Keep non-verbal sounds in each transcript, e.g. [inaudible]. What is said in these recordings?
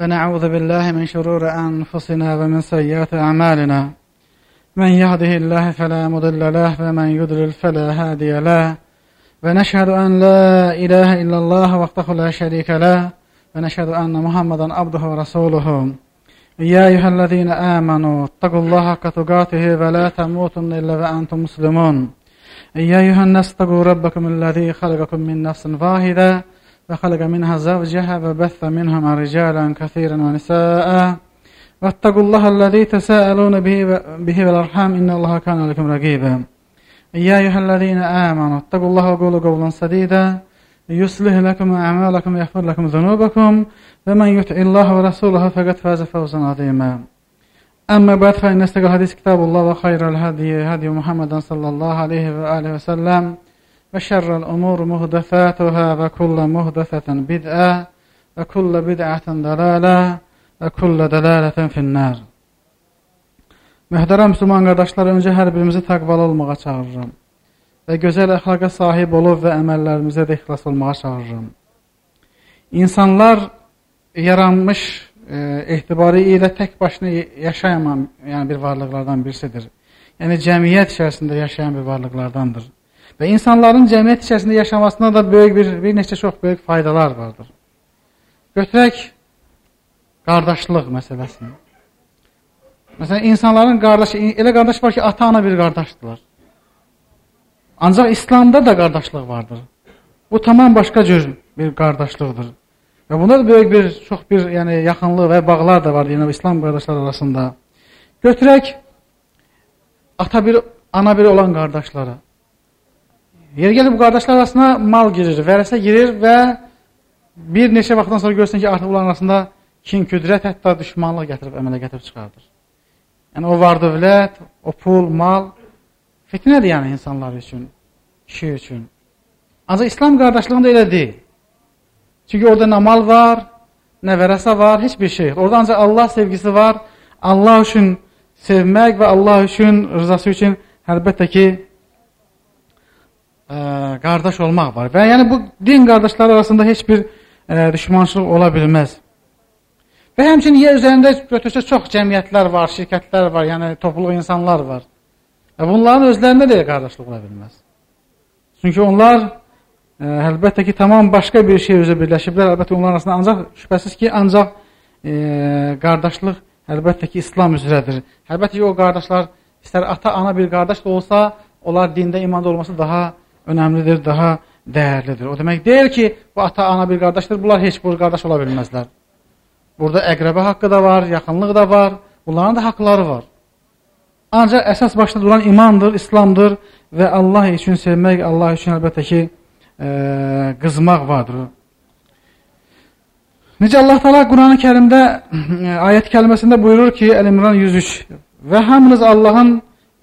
ونعوذ بالله من شرور أنفسنا ومن سيئات أعمالنا. من يهده الله فلا مضل له ومن يضلل فلا هادي له. ونشهد أن لا إله إلا الله وحده لا شريك له ونشهد أن محمدا عبده ورسوله. يا أيها الذين آمنوا اتقوا الله حق تقاته ولا تموتن إلا وأنتم مسلمون. يا أيها الناس اتقوا ربكم الذي خلقكم من نفس واحدة وخلق منها زوجها وبث منهما رجالا كثيرا ونساء. واتقوا الله الذي تساءلون به, به والأرحام. إن الله كان لكم رقيبا. يا أيها الذين آمنوا اتقوا الله وقولوا قولا سديدا. يصلح لكم أعمالكم ويغفر لكم ذنوبكم. ومن يطع الله ورسوله فقد فاز فوزا عظيما. أما بعد فإن استقى الحديث كتاب الله وخير الهدي هدي محمد صلى الله عليه وآله وسلم. وشر الأمور مهدثاتها وكل مهدثة بدعة وكل بدعة دلالة وكل دلالة في النار Mühtərəm Müslüman qardaşlar, öncə hər birimizi təqvalı olmağa çağırıram və gözəl əxlaqa sahib olub və əməllərimizə də ixlas olmağa çağırıram. İnsanlar yaranmış e, etibarı ilə tək başına yaşayamayan yəni bir varlıqlardan birisidir. Yəni cəmiyyət içərisində yaşayan bir varlıqlardandır. Və insanların cəmiyyət içərisində yaşamasına da böyük bir, bir neçə çox böyük faydalar vardır. Götürək qardaşlıq məsələsini. Məsələn, insanların qardaşı, elə qardaş var ki, ata-ana bir qardaşdırlar. Ancaq İslamda da qardaşlıq vardır. Bu tamam başqa cür bir qardaşlıqdır. Və bunda da böyük bir, çox bir yəni, yaxınlıq və bağlar da var yəni, İslam qardaşlar arasında. Götürək, ata bir, ana bir olan qardaşlara. Yer gəlib qardaşlar arasına mal girir, vərəsə girir və bir neçə vaxtdan sonra görürsən ki, artıq bunların arasında kin, küdrət, hətta düşmanlıq gətirib, əmələ gətirib çıxardır. Yəni, o var dövlət, o pul, mal fitnədir yəni insanlar üçün, kişi üçün. Ancaq İslam qardaşlığında elə deyil. Çünki orada nə mal var, nə vərəsə var, heç bir şey. Orada ancaq Allah sevgisi var. Allah üçün sevmək və Allah üçün, rızası üçün əlbəttə ki, ə, qardaş olmaq var. Və yəni bu din qardaşları arasında heç bir ə, düşmançılıq ola bilməz. Və həmçinin yer üzərində götürsə çox cəmiyyətlər var, şirkətlər var, yəni topluluq insanlar var. Və bunların özlərində də qardaşlıq ola bilməz. Çünki onlar ə, əlbəttə ki, tamam başqa bir şey üzə birləşiblər. Əlbəttə onların arasında ancaq şübhəsiz ki, ancaq ə, qardaşlıq əlbəttə ki, İslam üzrədir. Əlbəttə ki, o qardaşlar istər ata, ana bir qardaş da olsa, onlar dində, imanda olması daha önəmlidir, daha dəyərlidir. O demək deyil ki, bu ata, ana bir qardaşdır, bunlar heç bir qardaş ola bilməzlər. Burada əqrəbə haqqı da var, yaxınlıq da var, bunların da haqları var. Ancaq əsas başda duran imandır, İslamdır və Allah üçün sevmək, Allah üçün əlbəttə ki, ə, qızmaq vardır. Necə Allah Taala Quran-ı Kərimdə ayət kəlməsində buyurur ki, Əl-İmran 103 və hamınız Allahın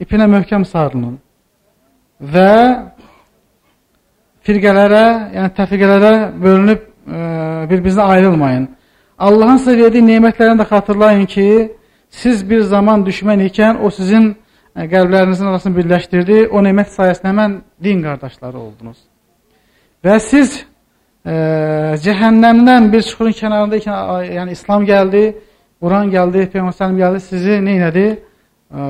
ipinə möhkəm sarılın və firqələrə, yəni təfiqələrə bölünüb bir-birinə ayrılmayın. Allahın sizə verdiyi nemətlərini də xatırlayın ki, siz bir zaman düşmən ikən o sizin qəlblərinizin arasını birləşdirdi. O nemət sayəsində mən din qardaşları oldunuz. Və siz e, cəhənnəmdən bir çuxurun kənarında ikən, yəni İslam gəldi, Quran gəldi, Peyğəmbər gəldi, sizi nə etdi? E,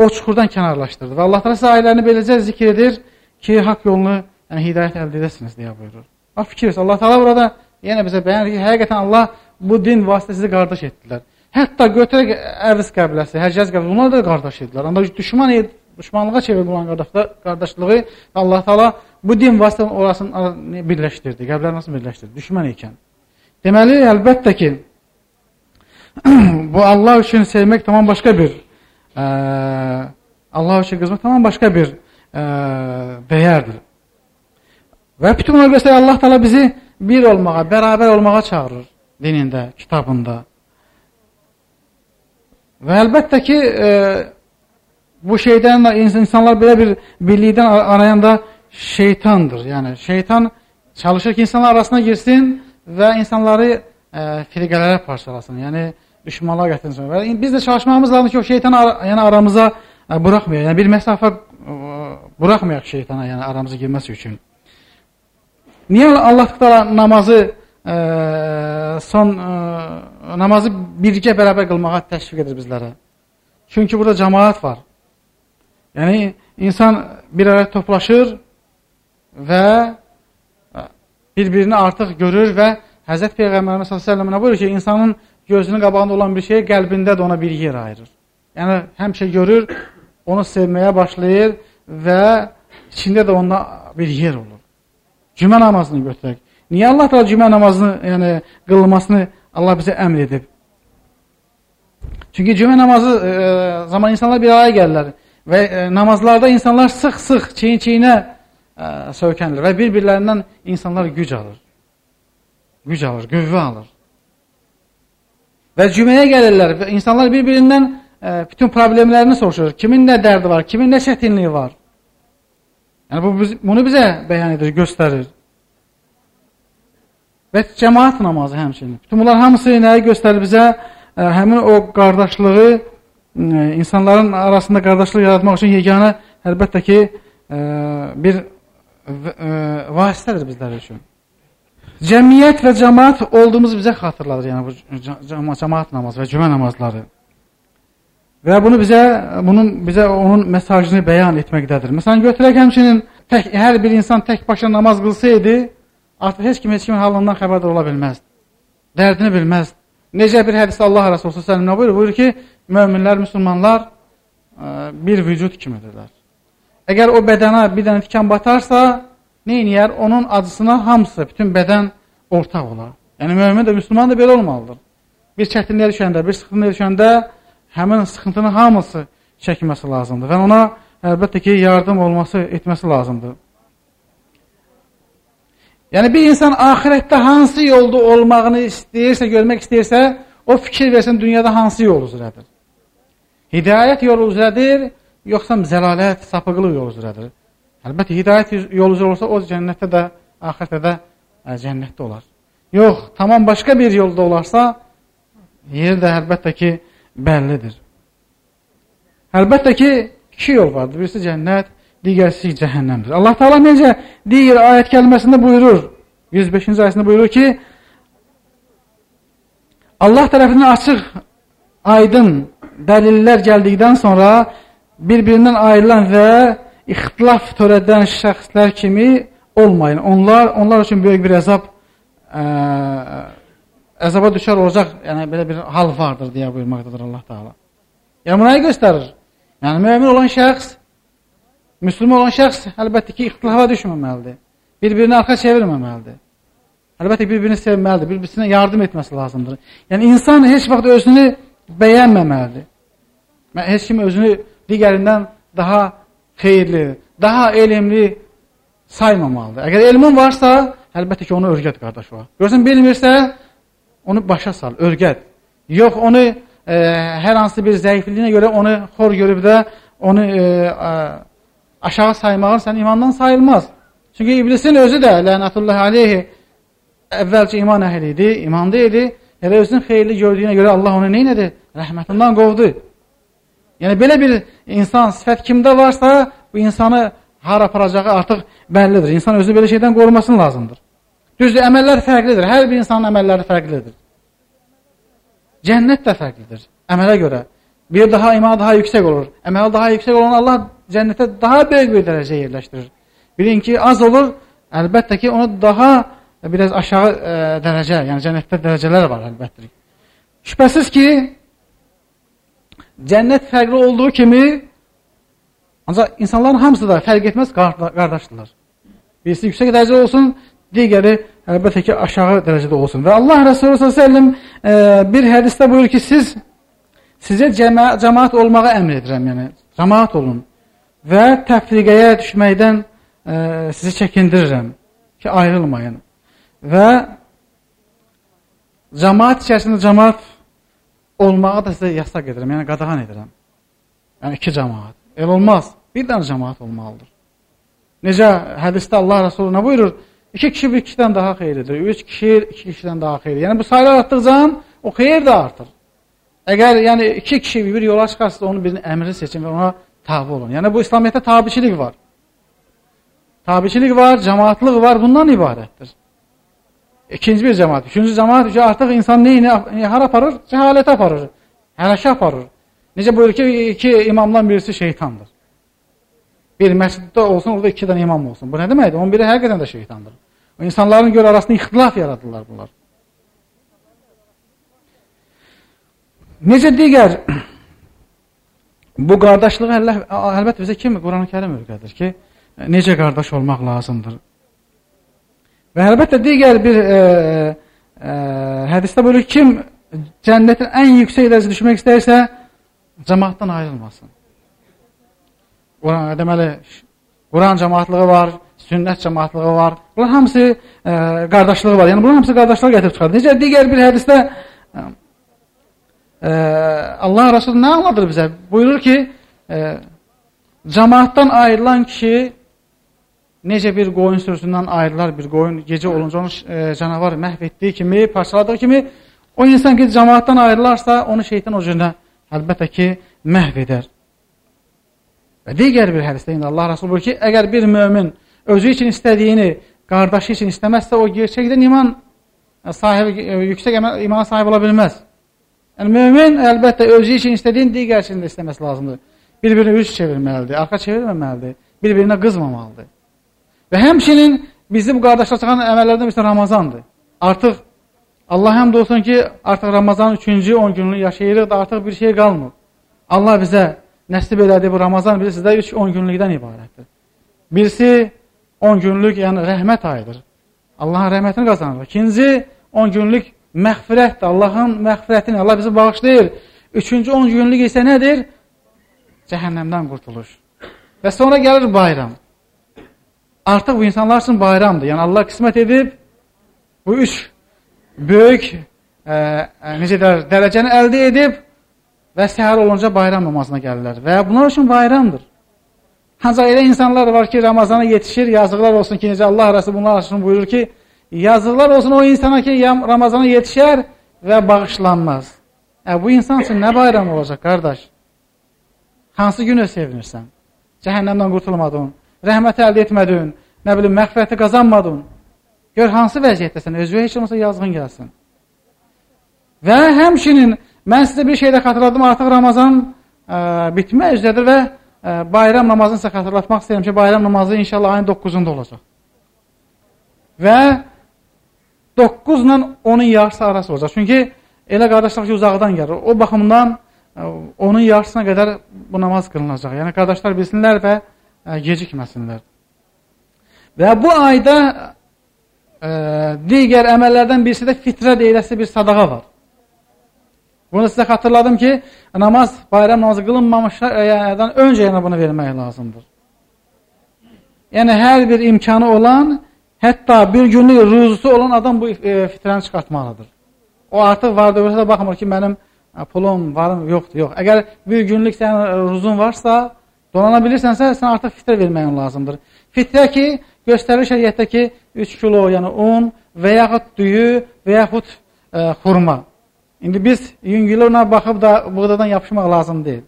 o çuxurdan kənarlaşdırdı. Və Allah təala sizə ayələrini beləcə zikr edir ki, haqq yolunu, yəni hidayət əldə edəsiniz deyə buyurur. Bax fikir Allah təala burada yenə bizə bəyan edir ki, həqiqətən Allah bu din vasitəsilə qardaş etdilər. Hətta götürək Əvris qəbiləsi, Həcəz qəbiləsi, onlar da qardaş idilər. Onda düşman düşmanlığa çevirdi olan qardaşlığı Allah Taala bu din vasitəsilə orasını birləşdirdi, qəbilələri nasıl birləşdirdi? Düşman ikən. Deməli, əlbəttə ki, [clears throat] bu Allah üçün sevmək tamam başqa bir Allah üçün qızmaq tamam başqa bir ə, dəyərdir. Və bütün ona görə Allah Taala bizi bir olmağa, bərabər olmağa çağırır dinində, kitabında. Və əlbəttə ki, e, bu şeydən insanlar belə bir birlikdən arayanda şeytandır. Yəni şeytan çalışır ki, insanlar arasına girsin və insanları e, firqələrə parçalasın. Yəni düşmanlığa gətirsin. Və biz də çalışmamız lazımdır ki, o şeytanı ar yəni aramıza e, buraxmayaq. Yəni bir məsafə e, buraxmayaq şeytana, yəni aramıza girməsi üçün. niyə Allah Teala namazı ə, son ə, namazı birgə bərabər qılmağa təşviq edir bizlərə? Çünki burada cəmaət var. Yəni insan bir araya toplaşır və bir-birini artıq görür və Həzrət Peyğəmbərimiz sallallahu əleyhi buyurur ki, insanın gözünün qabağında olan bir şey qəlbində də ona bir yer ayırır. Yəni həmişə görür, onu sevməyə başlayır və içində də onda bir yer olur. Cümə namazını götürək. Niyə Allah da cümə namazını, yəni qılınmasını Allah bizə əmr edib? Çünki cümə namazı e, zaman insanlar bir araya gəlirlər və e, namazlarda insanlar sıx-sıx, çiyin-çiyinə e, söykənilir və bir-birlərindən insanlar güc alır. Güc alır, qüvvə alır. Və cüməyə gəlirlər və insanlar bir-birindən e, bütün problemlərini soruşur. Kimin nə dərdi var, kimin nə çətinliyi var. Yəni bu bunu bizə bəyan edir, göstərir. Və cəmaat namazı həmçinin. Bütün bunlar hamısı nəyi göstərir bizə? Ə, həmin o qardaşlığı ə, insanların arasında qardaşlıq yaratmaq üçün yeganə əlbəttə ki, bir vasitədir bizlər üçün. Cəmiyyət və cəmaat olduğumuz bizə xatırladır, yəni bu cəmaat namazı və cümə namazları. Və bunu bizə bunun bizə onun mesajını bəyan etməkdədir. Məsələn, götürək həmçinin tək hər bir insan tək başına namaz qılsaydı, artıq heç kim heç kimin halından xəbərdar ola bilməzdi. Dərdini bilməzdi. Necə bir hədisdə Allah Rəsulü sallallahu əleyhi buyurur, buyurur ki, möminlər, müsəlmanlar bir vücud kimidirlər. Əgər o bədənə bir dənə tikan batarsa, edər? Onun acısına hamısı, bütün bədən ortaq olar. Yəni mömin də, müsəlman da belə olmalıdır. Bir çətinliyə düşəndə, bir sıxıntıya düşəndə həmin sıxıntının hamısı çəkməsi lazımdır və ona əlbəttə ki, yardım olması, etməsi lazımdır. Yəni bir insan axirətdə hansı yolda olmağını istəyirsə, görmək istəyirsə, o fikir versin dünyada hansı yol üzrədir? Hidayət yolu üzrədir, yoxsa zəlalət, sapıqlıq yolu üzrədir? Əlbəttə hidayət yolu üzrə olsa o cənnətdə də, axirətdə də ə, cənnətdə olar. Yox, tamam başqa bir yolda olarsa, yer də əlbəttə ki, bəllidir. Əlbəttə ki, iki yol vardır. Birisi cənnət, digərisi cəhənnəmdir. Allah Taala necə digər ayət kəlməsində buyurur, 105-ci ayəsində buyurur ki, Allah tərəfindən açıq, aydın dəlillər gəldikdən sonra bir-birindən ayrılan və ixtilaf törədən şəxslər kimi olmayın. Onlar onlar üçün böyük bir əzab ə, əzaba düşər olacaq, yəni belə bir hal vardır deyə buyurmaqdadır Allah Taala. Yəni bu nəyi göstərir? Yəni mömin olan şəxs, müsəlman olan şəxs əlbəttə ki, ixtilafa düşməməlidir. Bir-birini arxa çevirməməlidir. Əlbəttə bir-birini sevməlidir, bir-birisinə yardım etməsi lazımdır. Yəni insan heç vaxt özünü bəyənməməlidir. Heç kim özünü digərindən daha xeyirli, daha elmli saymamalıdır. Əgər elmin varsa, əlbəttə ki, onu örgət qardaş var. Görsən bilmirsə, onu başa sal, örgət. Yox, onu e, hər hansı bir zəifliyinə görə onu xor görüb də onu e, aşağı saymağın sən imandan sayılmaz. Çünki iblisin özü də lənətullah aleyhi əvvəlcə iman əhli idi, imanda idi. Elə özünün xeyirli gördüyünə görə Allah onu nə edir? Rəhmətindən qovdu. Yəni belə bir insan sifət kimdə varsa, bu insanı hara aparacağı artıq bəllidir. İnsan özünü belə şeydən qorumasın lazımdır. Düzdür, əməllər fərqlidir. Hər bir insanın əməlləri fərqlidir. Cənnət də fərqlidir əmələ görə. Bir daha iman daha yüksək olur. Əməl daha yüksək olan Allah cənnətə daha böyük bir dərəcə yerləşdirir. Bilin ki, az olur, əlbəttə ki, onu daha biraz aşağı ə, e, dərəcə, yəni cənnətdə dərəcələr var əlbəttə. Şübhəsiz ki, cənnət fərqli olduğu kimi, ancaq insanların hamısı da fərq etməz qardaşdırlar. Birisi yüksək dərəcədə olsun, digəri əlbəttə ki, aşağı dərəcədə olsun. Və Allah Resulü s.ə.v e, bir hədisdə buyurur ki, siz sizə cəma cəmaat olmağa əmr edirəm, yəni cəmaat olun və təfriqəyə düşməkdən e, sizi çəkindirirəm ki, ayrılmayın. Və cəmaat içərisində cəmaat olmağı da sizə yasaq edirəm, yəni qadağan edirəm. Yəni iki cəmaat. El olmaz. Bir dənə cəmaat olmalıdır. Necə hədisdə Allah Resulü nə buyurur? İki kişi bir kişidən daha xeyirlidir. Üç kişi iki kişidən daha xeyirlidir. Yəni bu sayılar artdıqca o xeyir də artır. Əgər yəni iki kişi bir yola çıxarsa onun birinin əmrini seçin və ona tabi olun. Yəni bu İslamiyyətdə tabiçilik var. tabiçilik var, cemaatlıq var, bundan ibarətdir. İkinci bir cemaat. Üçüncü cemaat ki, artıq insan neyini, hara aparır? Cəhalətə aparır, hələkə aparır. Necə buyurur ki, iki imamdan birisi şeytandır. Bir məsciddə olsun, orada iki dənə imam olsun. Bu nə deməkdir? Onun biri həqiqətən də şeytandır. İnsanların görə arasında ixtilaf yaradırlar bunlar. Necə digər [clears throat] bu qardaşlığı əlbəttə bizə kim Quran-ı Kərim öyrədir ki, necə qardaş olmaq lazımdır. Və əlbəttə digər bir e, e, hədisdə buyurur kim cənnətin ən yüksək dərəcəyə düşmək istəyirsə, cəmaatdan ayrılmasın. Quran deməli Quran cəmaatlığı var, sünnət cəmaatlığı var. Bunlar hamısı e, qardaşlığı var. Yəni bunlar hamısı qardaşlığa gətirib çıxarır. Necə digər bir hədisdə e, e, Allah Resulü nə anladır bizə? Buyurur ki, e, cəmaatdan ayrılan kişi necə bir qoyun sürüsündən ayrılar bir qoyun gecə olunca onu e, canavar məhv etdiyi kimi, parçaladığı kimi o insan ki cəmaatdan ayrılarsa onu şeytan o cürünə əlbəttə ki məhv edər. Və digər bir hədisdə indi Allah Resulü buyurur ki, əgər bir mömin özü üçün istədiyini qardaşı üçün istəməzsə o gerçəkdən iman sahibi, e, yüksək imana sahib ola bilməz. Yəni mömin əlbəttə özü üçün istədiyini digər üçün də istəməsi lazımdır. Bir-birinə üz çevirməlidir, arxa çevirməməlidir, bir-birinə qızmamalıdır. Və həmçinin bizim qardaşlar çıxan əməllərdən birisi Ramazandır. Artıq Allah həmd olsun ki, artıq Ramazanın 3-cü 10 gününü yaşayırıq da artıq bir şey qalmır. Allah bizə nəsib elədi bu Ramazan birisi də 3-10 günlükdən ibarətdir. Birisi 10 günlük, yəni rəhmət ayıdır. Allahın rəhmətini qazanır. İkinci 10 günlük məğfirətdir. Allahın məğfirətini Allah bizi bağışlayır. Üçüncü 10 günlük isə nədir? Cəhənnəmdən qurtuluş. Və sonra gəlir bayram artıq bu insanlar üçün bayramdır. Yəni Allah qismət edib bu üç böyük e, e, necə deyər, dərəcəni əldə edib və səhər olunca bayram namazına gəlirlər və bunlar üçün bayramdır. Ancaq elə insanlar var ki, Ramazana yetişir, yazıqlar olsun ki, necə Allah arası bunlar üçün buyurur ki, yazıqlar olsun o insana ki, Ramazana yetişər və bağışlanmaz. Ə, bu insan üçün nə bayram olacaq, qardaş? Hansı günə sevinirsən? Cəhənnəmdən qurtulmadın, rəhmət əldə etmədin, nə bilim, məğfirəti qazanmadın. Gör, hansı vəziyyətdəsən, özünə heç olmasa yazğın gəlsin. Və həmçinin, mən sizə bir şey də xatırladım, artıq Ramazan ə, bitmə üzrədir və ə, bayram namazını sizə xatırlatmaq istəyirəm ki, bayram namazı inşallah ayın 9-unda olacaq. Və 9 ilə 10-un yarısı arası olacaq. Çünki elə qardaşlar ki, uzaqdan gəlir. O baxımdan ə, onun yarısına qədər bu namaz qılınacaq. Yəni, qardaşlar bilsinlər və gecikməsinlər. Və bu ayda ə, digər əməllərdən birisi də fitrə deyiləsi bir sadaqa var. Bunu sizə xatırladım ki, namaz, bayram namazı qılınmamışdan öncə yəni bunu vermək lazımdır. Yəni, hər bir imkanı olan, hətta bir günlük ruzusu olan adam bu e, fitrəni çıxartmalıdır. O artıq var dövrəsə baxmır ki, mənim pulum, varım, yoxdur, yox. Əgər bir günlük sənin ruzun varsa, Donana bilirsənsə, sən artıq fitrə verməyin lazımdır. Fitrə ki, göstərir şəriətdə ki, 3 kilo, yəni un və yaxud düyü və yaxud ə, e, xurma. İndi biz yüngülürlə baxıb da buğdadan yapışmaq lazım deyil.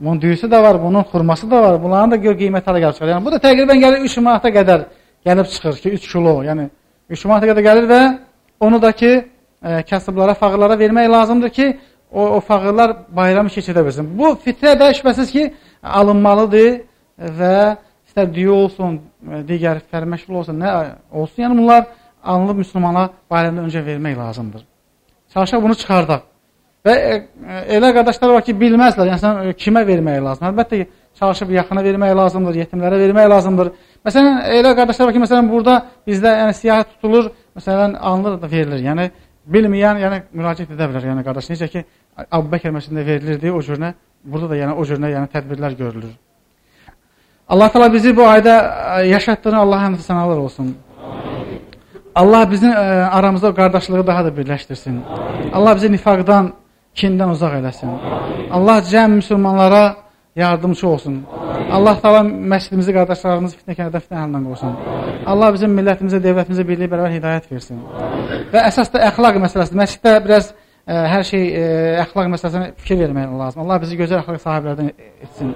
Bunun düyüsü də var, bunun xurması da var. Bunların da gör qiymətə də gəlib çıxır. Yəni, bu da təqribən gəlir 3 manata qədər gəlib çıxır ki, 3 kilo, yəni 3 manata qədər gəlir və onu da ki, ə, e, kasıblara, fağırlara vermək lazımdır ki, o, o fağırlar bayramı keçirdə bilsin. Bu fitrə də şübhəsiz ki, alınmalıdır və istər düyü olsun, digər fərməşğul olsun, nə olsun, yəni bunlar alınıb müsəlmana bayramda öncə vermək lazımdır. Çalışaq bunu çıxardaq. Və e, elə qardaşlar var ki, bilməzlər, yəni sən e, kimə vermək lazımdır? Əlbəttə ki, çalışıb yaxına vermək lazımdır, yetimlərə vermək lazımdır. Məsələn, elə qardaşlar var ki, məsələn, burada bizdə yəni siyahət tutulur, məsələn, alınır da verilir. Yəni bilməyən, yəni müraciət edə bilər, yəni qardaş. Necə ki, Əbu Bəkir məsəlində verilirdi, o cürünə burada da yəni o cürünə yəni tədbirlər görülür. Allah təala bizi bu ayda e, yaşatdığını Allah həmd sənalar olsun. Amin. Allah bizim e, aramızda o qardaşlığı daha da birləşdirsin. Amin. Allah bizi nifaqdan, kindən uzaq eləsin. Amin. Allah cəm müsəlmanlara yardımcı olsun. Amin. Allah təala məscidimizi, qardaşlarımızı fitnə-kənarda fitnə əlindən qorusun. Allah bizim millətimizə, dövlətimizə birlik bərabər hidayət versin. Amin. Və əsas da əxlaq məsələsidir. Məsciddə biraz hər şey əxlaq məsələsinə fikir vermək lazım. Allah bizi gözəl əxlaq sahiblərdən etsin.